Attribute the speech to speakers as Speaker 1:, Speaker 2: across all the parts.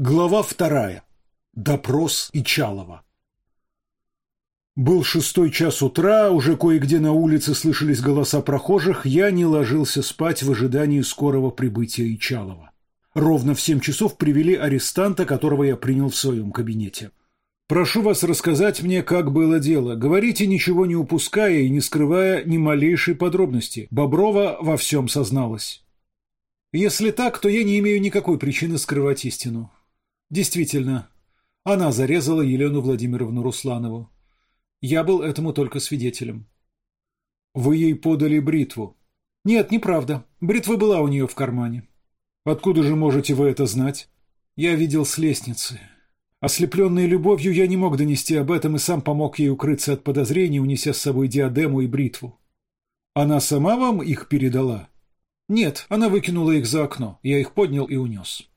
Speaker 1: Глава вторая. Допрос Ичалова. Был шестой час утра, уже кое-где на улице слышались голоса прохожих, я не ложился спать в ожидании скорого прибытия Ичалова. Ровно в семь часов привели арестанта, которого я принял в своем кабинете. «Прошу вас рассказать мне, как было дело. Говорите, ничего не упуская и не скрывая ни малейшей подробности. Боброва во всем созналась». «Если так, то я не имею никакой причины скрывать истину. Действительно, она зарезала Елену Владимировну Русланову. Я был этому только свидетелем. Вы ей подали бритву? Нет, неправда. Бритва была у нее в кармане. Откуда же можете вы это знать? Я видел с лестницы. Ослепленный любовью, я не мог донести об этом и сам помог ей укрыться от подозрений, унеся с собой диадему и бритву. Она сама вам их передала? Нет, она выкинула их за окно. Я их поднял и унес.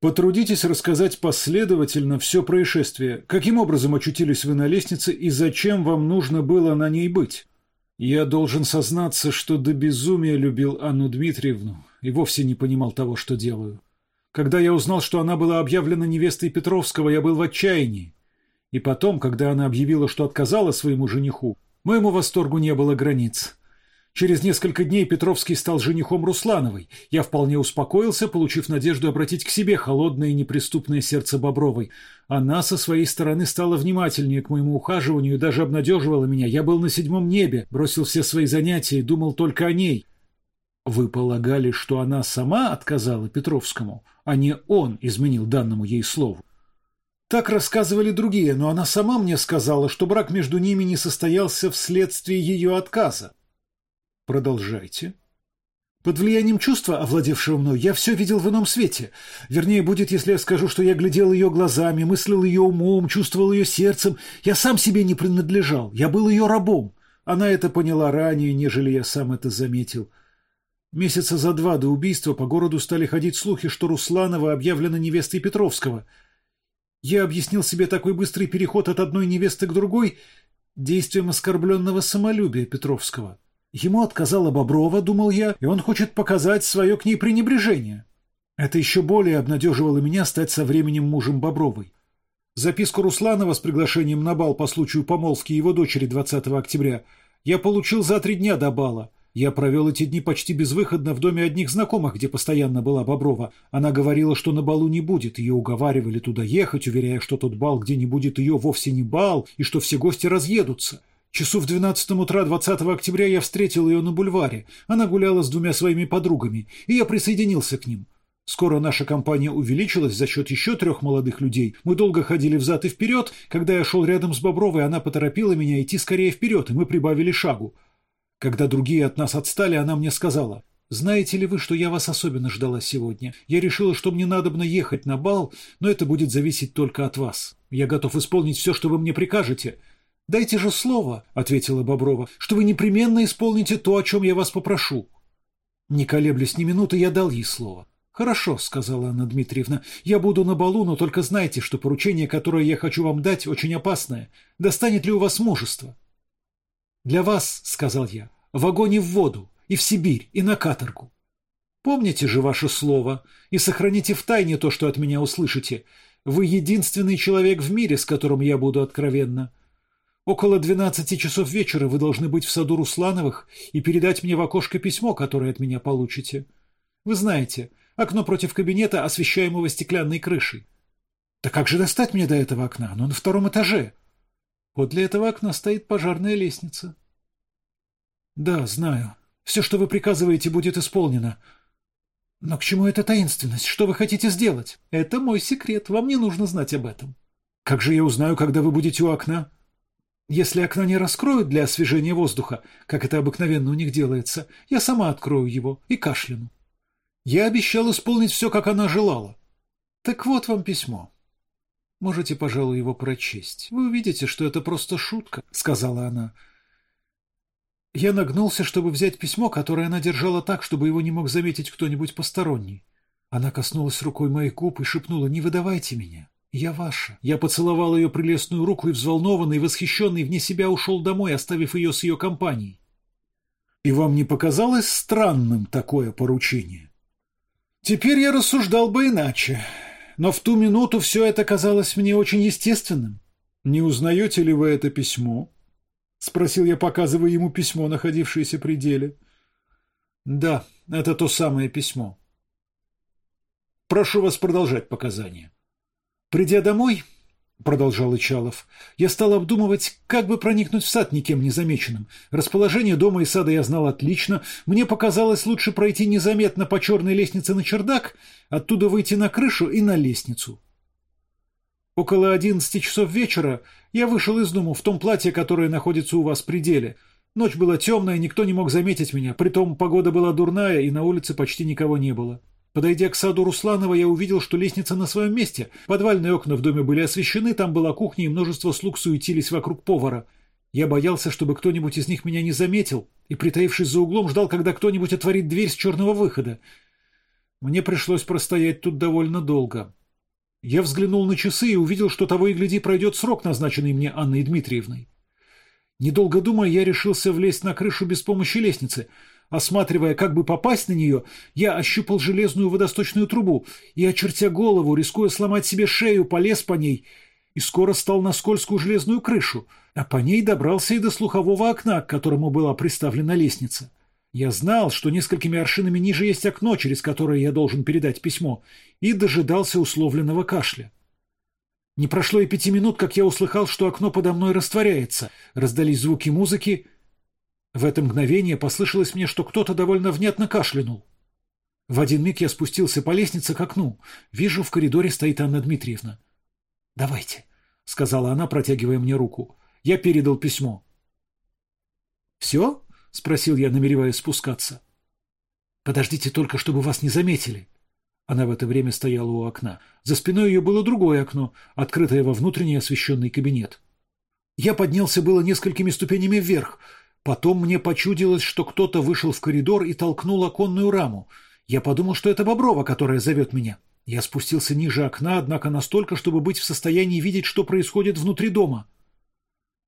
Speaker 1: Потрудитесь рассказать последовательно все происшествие. Каким образом очутились вы на лестнице и зачем вам нужно было на ней быть? Я должен сознаться, что до безумия любил Анну Дмитриевну и вовсе не понимал того, что делаю. Когда я узнал, что она была объявлена невестой Петровского, я был в отчаянии. И потом, когда она объявила, что отказала своему жениху, моему восторгу не было границ. Через несколько дней Петровский стал женихом Руслановой. Я вполне успокоился, получив надежду обратить к себе холодное и неприступное сердце Бобровой. Она со своей стороны стала внимательнее к моему ухаживанию и даже обнадеживала меня. Я был на седьмом небе, бросил все свои занятия и думал только о ней. Вы полагали, что она сама отказала Петровскому, а не он изменил данному ей слову? Так рассказывали другие, но она сама мне сказала, что брак между ними не состоялся вследствие ее отказа. Продолжайте. Под влиянием чувства, овладевшего мной, я все видел в ином свете. Вернее, будет, если я скажу, что я глядел ее глазами, мыслил ее умом, чувствовал ее сердцем. Я сам себе не принадлежал, я был ее рабом. Она это поняла ранее, нежели я сам это заметил. Месяца за два до убийства по городу стали ходить слухи, что Русланова объявлена невестой Петровского. Я объяснил себе такой быстрый переход от одной невесты к другой действием оскорбленного самолюбия Петровского. Ему отказала Боброва, думал я, и он хочет показать свое к ней пренебрежение. Это еще более обнадеживало меня стать со временем мужем Бобровой. Записку Русланова с приглашением на бал по случаю помолвки его дочери 20 октября я получил за три дня до бала. Я провел эти дни почти безвыходно в доме одних знакомых, где постоянно была Боброва. Она говорила, что на балу не будет. Ее уговаривали туда ехать, уверяя, что тот бал, где не будет ее, вовсе не бал, и что все гости разъедутся. Часу в двенадцатом утра 20 октября я встретил ее на бульваре. Она гуляла с двумя своими подругами, и я присоединился к ним. Скоро наша компания увеличилась за счет еще трех молодых людей. Мы долго ходили взад и вперед. Когда я шел рядом с Бобровой, она поторопила меня идти скорее вперед, и мы прибавили шагу. Когда другие от нас отстали, она мне сказала, «Знаете ли вы, что я вас особенно ждала сегодня? Я решила, что мне надобно ехать на бал, но это будет зависеть только от вас. Я готов исполнить все, что вы мне прикажете». «Дайте же слово», — ответила Боброва, — «что вы непременно исполните то, о чем я вас попрошу». Не колеблясь ни минуты, я дал ей слово. «Хорошо», — сказала Анна Дмитриевна, — «я буду на балу, но только знайте, что поручение, которое я хочу вам дать, очень опасное. Достанет ли у вас мужество?» «Для вас», — сказал я, — «в огонь и в воду, и в Сибирь, и на каторгу. Помните же ваше слово и сохраните в тайне то, что от меня услышите. Вы единственный человек в мире, с которым я буду откровенна. Около двенадцати часов вечера вы должны быть в саду Руслановых и передать мне в окошко письмо, которое от меня получите. Вы знаете, окно против кабинета, освещаемого стеклянной крышей. Да как же достать мне до этого окна? Оно на втором этаже. Вот для этого окна стоит пожарная лестница. Да, знаю. Все, что вы приказываете, будет исполнено. Но к чему эта таинственность? Что вы хотите сделать? Это мой секрет. Вам не нужно знать об этом. Как же я узнаю, когда вы будете у окна? Если окно не раскроют для освежения воздуха, как это обыкновенно у них делается, я сама открою его и кашляну. Я обещал исполнить все, как она желала. Так вот вам письмо. Можете, пожалуй, его прочесть. Вы увидите, что это просто шутка, — сказала она. Я нагнулся, чтобы взять письмо, которое она держала так, чтобы его не мог заметить кто-нибудь посторонний. Она коснулась рукой моих губ и шепнула «Не выдавайте меня». «Я ваша». Я поцеловал ее прелестную руку и взволнованный, восхищенный, вне себя ушел домой, оставив ее с ее компанией. «И вам не показалось странным такое поручение?» «Теперь я рассуждал бы иначе. но в ту минуту все это казалось мне очень естественным. «Не узнаете ли вы это письмо?» — спросил я, показывая ему письмо, находившееся при деле. «Да, это то самое письмо». «Прошу вас продолжать показания». Придя домой, — продолжал Ичалов, — я стал обдумывать, как бы проникнуть в сад никем незамеченным. Расположение дома и сада я знал отлично. Мне показалось лучше пройти незаметно по черной лестнице на чердак, оттуда выйти на крышу и на лестницу. Около одиннадцати часов вечера я вышел из дому в том платье, которое находится у вас в пределе. Ночь была темная, никто не мог заметить меня, притом погода была дурная, и на улице почти никого не было. Подойдя к саду Русланова, я увидел, что лестница на своем месте. Подвальные окна в доме были освещены, там была кухня, и множество слуг суетились вокруг повара. Я боялся, чтобы кто-нибудь из них меня не заметил, и, притаившись за углом, ждал, когда кто-нибудь отворит дверь с черного выхода. Мне пришлось простоять тут довольно долго. Я взглянул на часы и увидел, что того и гляди пройдет срок, назначенный мне Анной Дмитриевной. Недолго думая, я решился влезть на крышу без помощи лестницы — Осматривая, как бы попасть на нее, я ощупал железную водосточную трубу и, очертя голову, рискуя сломать себе шею, полез по ней и скоро стал на скользкую железную крышу, а по ней добрался и до слухового окна, к которому была приставлена лестница. Я знал, что несколькими аршинами ниже есть окно, через которое я должен передать письмо, и дожидался условленного кашля. Не прошло и пяти минут, как я услыхал, что окно подо мной растворяется. Раздались звуки музыки — в это мгновение послышалось мне, что кто-то довольно внятно кашлянул. В один миг я спустился по лестнице к окну. Вижу, в коридоре стоит Анна Дмитриевна. «Давайте», — сказала она, протягивая мне руку. Я передал письмо. «Все?» — спросил я, намереваясь спускаться. «Подождите только, чтобы вас не заметили». Она в это время стояла у окна. За спиной ее было другое окно, открытое во внутренний освещенный кабинет. Я поднялся было несколькими ступенями вверх — Потом мне почудилось, что кто-то вышел в коридор и толкнул оконную раму. Я подумал, что это Боброва, которая зовет меня. Я спустился ниже окна, однако настолько, чтобы быть в состоянии видеть, что происходит внутри дома.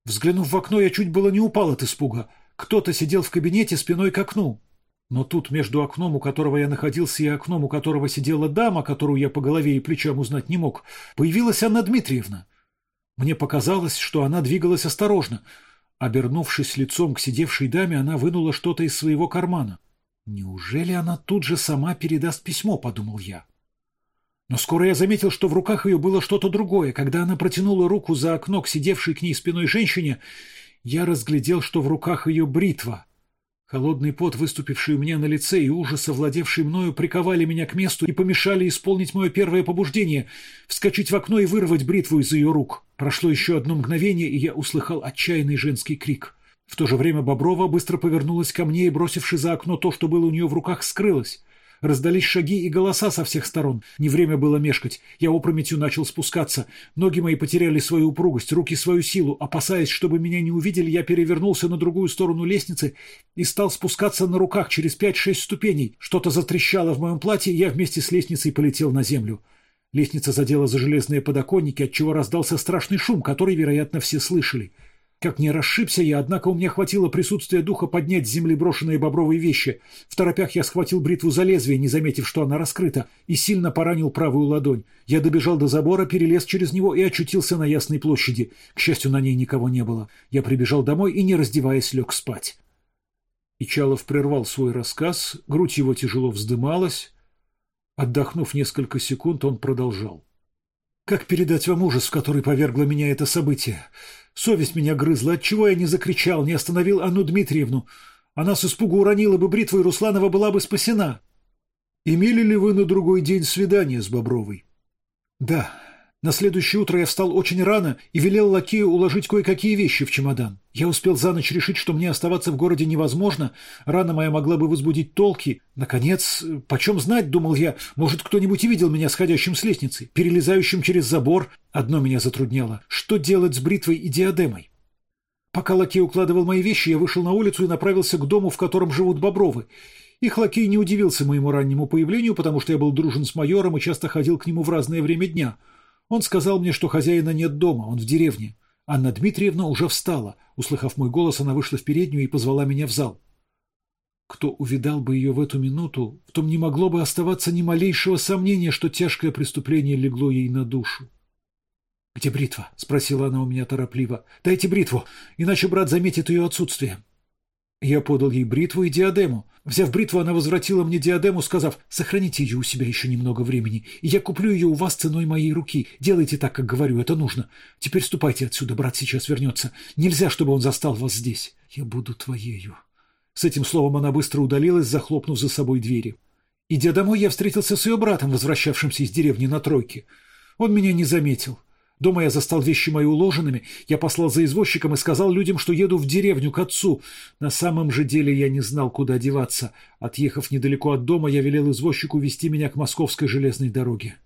Speaker 1: Взглянув в окно, я чуть было не упал от испуга. Кто-то сидел в кабинете спиной к окну. Но тут между окном, у которого я находился, и окном, у которого сидела дама, которую я по голове и плечам узнать не мог, появилась Анна Дмитриевна. Мне показалось, что она двигалась осторожно — Обернувшись лицом к сидевшей даме, она вынула что-то из своего кармана. «Неужели она тут же сама передаст письмо?» — подумал я. Но скоро я заметил, что в руках ее было что-то другое. Когда она протянула руку за окно к сидевшей к ней спиной женщине, я разглядел, что в руках ее бритва. Холодный пот, выступивший у меня на лице, и ужас, овладевший мною, приковали меня к месту и помешали исполнить мое первое побуждение — вскочить в окно и вырвать бритву из ее рук. Прошло еще одно мгновение, и я услыхал отчаянный женский крик. В то же время Боброва быстро повернулась ко мне и, бросивши за окно то, что было у нее в руках, скрылась. Раздались шаги и голоса со всех сторон. Не время было мешкать. Я опрометью начал спускаться. Ноги мои потеряли свою упругость, руки свою силу. Опасаясь, чтобы меня не увидели, я перевернулся на другую сторону лестницы и стал спускаться на руках через пять-шесть ступеней. Что-то затрещало в моем платье, я вместе с лестницей полетел на землю. Лестница задела за железные подоконники, отчего раздался страшный шум, который, вероятно, все слышали. Как не расшибся я, однако у меня хватило присутствия духа поднять с земли брошенные бобровые вещи. В торопях я схватил бритву за лезвие, не заметив, что она раскрыта, и сильно поранил правую ладонь. Я добежал до забора, перелез через него и очутился на Ясной площади. К счастью, на ней никого не было. Я прибежал домой и, не раздеваясь, лег спать. Ичалов прервал свой рассказ, грудь его тяжело вздымалась. Отдохнув несколько секунд, он продолжал. «Как передать вам ужас, в который повергло меня это событие? Совесть меня грызла, отчего я не закричал, не остановил Анну Дмитриевну. Она с испугу уронила бы бритву, и Русланова была бы спасена. Имели ли вы на другой день свидание с Бобровой? Да. На следующее утро я встал очень рано и велел лакею уложить кое-какие вещи в чемодан. Я успел за ночь решить, что мне оставаться в городе невозможно, рана моя могла бы возбудить толки. Наконец, почем знать, думал я, может, кто-нибудь и видел меня сходящим с лестницы, перелезающим через забор. Одно меня затрудняло — что делать с бритвой и диадемой? Пока лакей укладывал мои вещи, я вышел на улицу и направился к дому, в котором живут Бобровы. Их лакей не удивился моему раннему появлению, потому что я был дружен с майором и часто ходил к нему в разное время дня — он сказал мне, что хозяина нет дома, он в деревне. Анна Дмитриевна уже встала. Услыхав мой голос, она вышла в переднюю и позвала меня в зал. Кто увидал бы ее в эту минуту, в том не могло бы оставаться ни малейшего сомнения, что тяжкое преступление легло ей на душу. «Где бритва?» — спросила она у меня торопливо. «Дайте бритву, иначе брат заметит ее отсутствие». Я подал ей бритву и диадему. Взяв бритву, она возвратила мне диадему, сказав, «Сохраните ее у себя еще немного времени, и я куплю ее у вас ценой моей руки. Делайте так, как говорю, это нужно. Теперь ступайте отсюда, брат сейчас вернется. Нельзя, чтобы он застал вас здесь. Я буду твоею». С этим словом она быстро удалилась, захлопнув за собой двери. Идя домой, я встретился с ее братом, возвращавшимся из деревни на тройке. Он меня не заметил. Дома я застал вещи мои уложенными, я послал за извозчиком и сказал людям, что еду в деревню к отцу. На самом же деле я не знал, куда деваться. Отъехав недалеко от дома, я велел извозчику вести меня к московской железной дороге.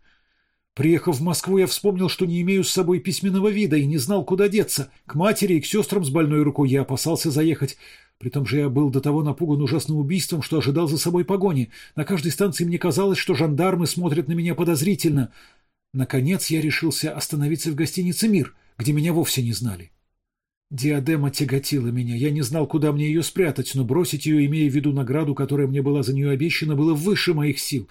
Speaker 1: Приехав в Москву, я вспомнил, что не имею с собой письменного вида и не знал, куда деться. К матери и к сестрам с больной рукой я опасался заехать. При том же я был до того напуган ужасным убийством, что ожидал за собой погони. На каждой станции мне казалось, что жандармы смотрят на меня подозрительно. Наконец я решился остановиться в гостинице «Мир», где меня вовсе не знали. Диадема тяготила меня. Я не знал, куда мне ее спрятать, но бросить ее, имея в виду награду, которая мне была за нее обещана, было выше моих сил.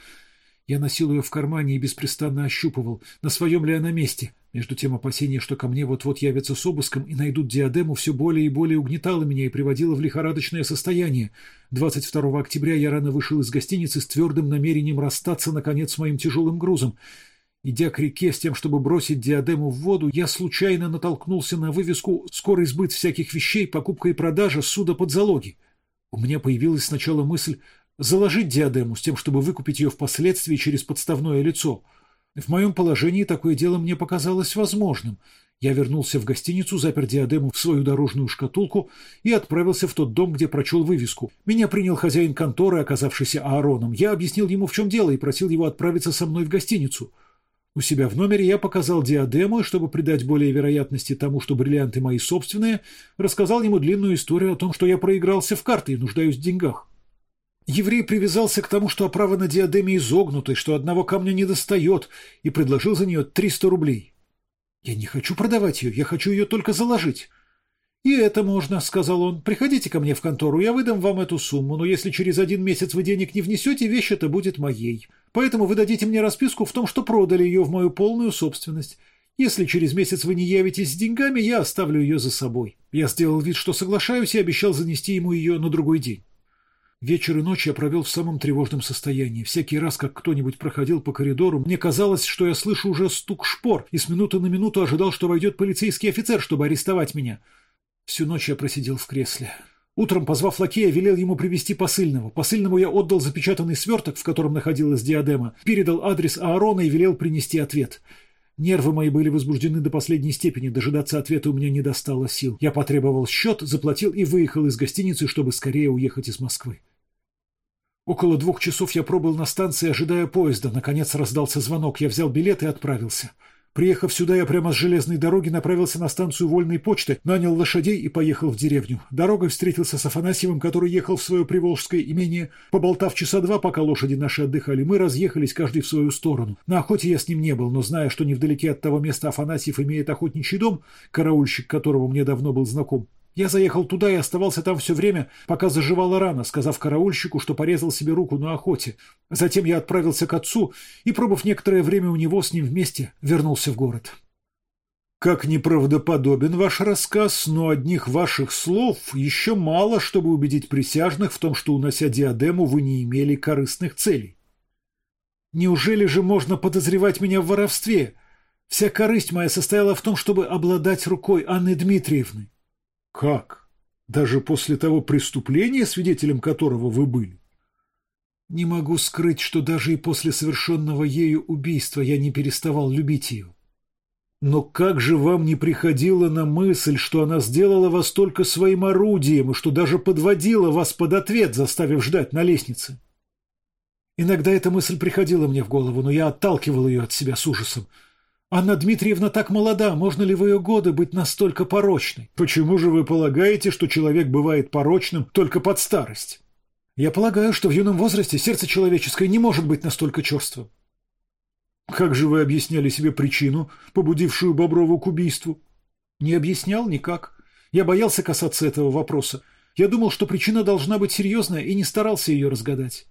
Speaker 1: Я носил ее в кармане и беспрестанно ощупывал, на своем ли она месте. Между тем опасение, что ко мне вот-вот явятся с обыском и найдут диадему, все более и более угнетало меня и приводило в лихорадочное состояние. 22 октября я рано вышел из гостиницы с твердым намерением расстаться, наконец, с моим тяжелым грузом. Идя к реке с тем, чтобы бросить диадему в воду, я случайно натолкнулся на вывеску «Скорый сбыт всяких вещей, покупка и продажа, суда под залоги». У меня появилась сначала мысль заложить диадему с тем, чтобы выкупить ее впоследствии через подставное лицо. В моем положении такое дело мне показалось возможным. Я вернулся в гостиницу, запер диадему в свою дорожную шкатулку и отправился в тот дом, где прочел вывеску. Меня принял хозяин конторы, оказавшийся Аароном. Я объяснил ему, в чем дело, и просил его отправиться со мной в гостиницу. У себя в номере я показал диадему, и чтобы придать более вероятности тому, что бриллианты мои собственные, рассказал ему длинную историю о том, что я проигрался в карты и нуждаюсь в деньгах. Еврей привязался к тому, что оправа на диадеме изогнутой, что одного камня не достает, и предложил за нее 300 рублей. «Я не хочу продавать ее, я хочу ее только заложить». «И это можно», — сказал он. «Приходите ко мне в контору, я выдам вам эту сумму, но если через один месяц вы денег не внесете, вещь эта будет моей. Поэтому вы дадите мне расписку в том, что продали ее в мою полную собственность. Если через месяц вы не явитесь с деньгами, я оставлю ее за собой». Я сделал вид, что соглашаюсь, и обещал занести ему ее на другой день. Вечер и ночь я провел в самом тревожном состоянии. Всякий раз, как кто-нибудь проходил по коридору, мне казалось, что я слышу уже стук шпор, и с минуты на минуту ожидал, что войдет полицейский офицер, чтобы арестовать меня. Всю ночь я просидел в кресле. Утром, позвав лакея, велел ему привести посыльного. Посыльному я отдал запечатанный сверток, в котором находилась диадема, передал адрес Аарона и велел принести ответ. Нервы мои были возбуждены до последней степени, дожидаться ответа у меня не достало сил. Я потребовал счет, заплатил и выехал из гостиницы, чтобы скорее уехать из Москвы. Около двух часов я пробыл на станции, ожидая поезда. Наконец раздался звонок. Я взял билет и отправился. Приехав сюда, я прямо с железной дороги направился на станцию вольной почты, нанял лошадей и поехал в деревню. Дорогой встретился с Афанасьевым, который ехал в свое приволжское имение. Поболтав часа два, пока лошади наши отдыхали, мы разъехались каждый в свою сторону. На охоте я с ним не был, но зная, что невдалеке от того места Афанасьев имеет охотничий дом, караульщик которого мне давно был знаком, я заехал туда и оставался там все время, пока заживала рана, сказав караульщику, что порезал себе руку на охоте. Затем я отправился к отцу и, пробыв некоторое время у него с ним вместе, вернулся в город. Как неправдоподобен ваш рассказ, но одних ваших слов еще мало, чтобы убедить присяжных в том, что, унося диадему, вы не имели корыстных целей. Неужели же можно подозревать меня в воровстве? Вся корысть моя состояла в том, чтобы обладать рукой Анны Дмитриевны. Как? Даже после того преступления, свидетелем которого вы были? Не могу скрыть, что даже и после совершенного ею убийства я не переставал любить ее. Но как же вам не приходило на мысль, что она сделала вас только своим орудием и что даже подводила вас под ответ, заставив ждать на лестнице? Иногда эта мысль приходила мне в голову, но я отталкивал ее от себя с ужасом. Анна Дмитриевна так молода, можно ли в ее годы быть настолько порочной? Почему же вы полагаете, что человек бывает порочным только под старость? Я полагаю, что в юном возрасте сердце человеческое не может быть настолько черствым. Как же вы объясняли себе причину, побудившую Боброву к убийству? Не объяснял никак. Я боялся касаться этого вопроса. Я думал, что причина должна быть серьезная, и не старался ее разгадать.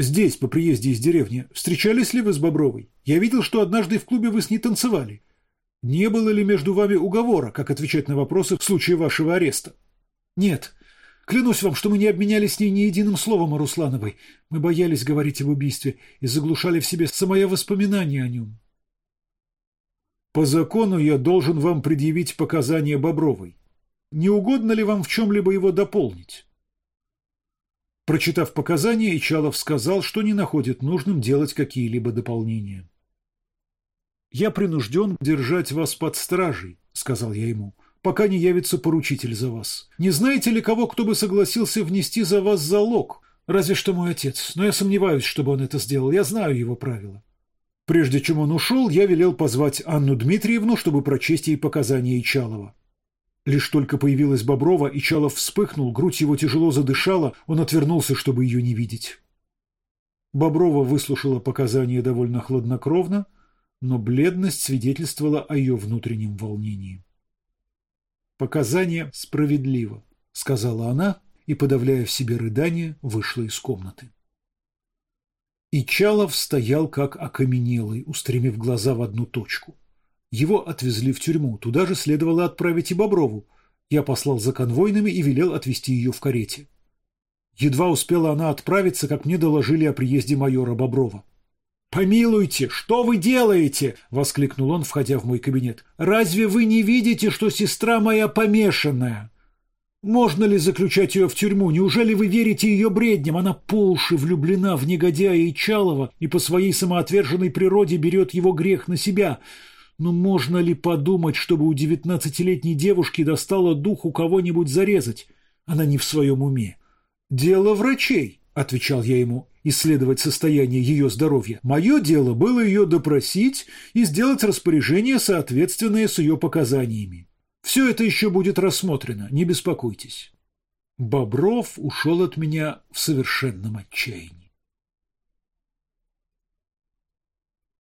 Speaker 1: Здесь, по приезде из деревни, встречались ли вы с Бобровой? Я видел, что однажды в клубе вы с ней танцевали. Не было ли между вами уговора, как отвечать на вопросы в случае вашего ареста? Нет. Клянусь вам, что мы не обменялись с ней ни единым словом о Руслановой. Мы боялись говорить об убийстве и заглушали в себе самое воспоминание о нем. По закону я должен вам предъявить показания Бобровой. Не угодно ли вам в чем-либо его дополнить? Прочитав показания, Ичалов сказал, что не находит нужным делать какие-либо дополнения. «Я принужден держать вас под стражей», — сказал я ему, — «пока не явится поручитель за вас. Не знаете ли кого, кто бы согласился внести за вас залог? Разве что мой отец, но я сомневаюсь, чтобы он это сделал, я знаю его правила». Прежде чем он ушел, я велел позвать Анну Дмитриевну, чтобы прочесть ей показания Ичалова. Лишь только появилась Боброва, и Чалов вспыхнул, грудь его тяжело задышала, он отвернулся, чтобы ее не видеть. Боброва выслушала показания довольно хладнокровно, но бледность свидетельствовала о ее внутреннем волнении. «Показания справедливо», — сказала она и, подавляя в себе рыдание, вышла из комнаты. И Чалов стоял как окаменелый, устремив глаза в одну точку. Его отвезли в тюрьму, туда же следовало отправить и Боброву. Я послал за конвойными и велел отвезти ее в карете. Едва успела она отправиться, как мне доложили о приезде майора Боброва. «Помилуйте, что вы делаете?» — воскликнул он, входя в мой кабинет. «Разве вы не видите, что сестра моя помешанная? Можно ли заключать ее в тюрьму? Неужели вы верите ее бредням? Она по уши влюблена в негодяя и Чалова и по своей самоотверженной природе берет его грех на себя. Но можно ли подумать, чтобы у девятнадцатилетней девушки достало духу кого-нибудь зарезать? Она не в своем уме. «Дело врачей», — отвечал я ему, — исследовать состояние ее здоровья. Мое дело было ее допросить и сделать распоряжение, соответственное с ее показаниями. Все это еще будет рассмотрено, не беспокойтесь. Бобров ушел от меня в совершенном отчаянии.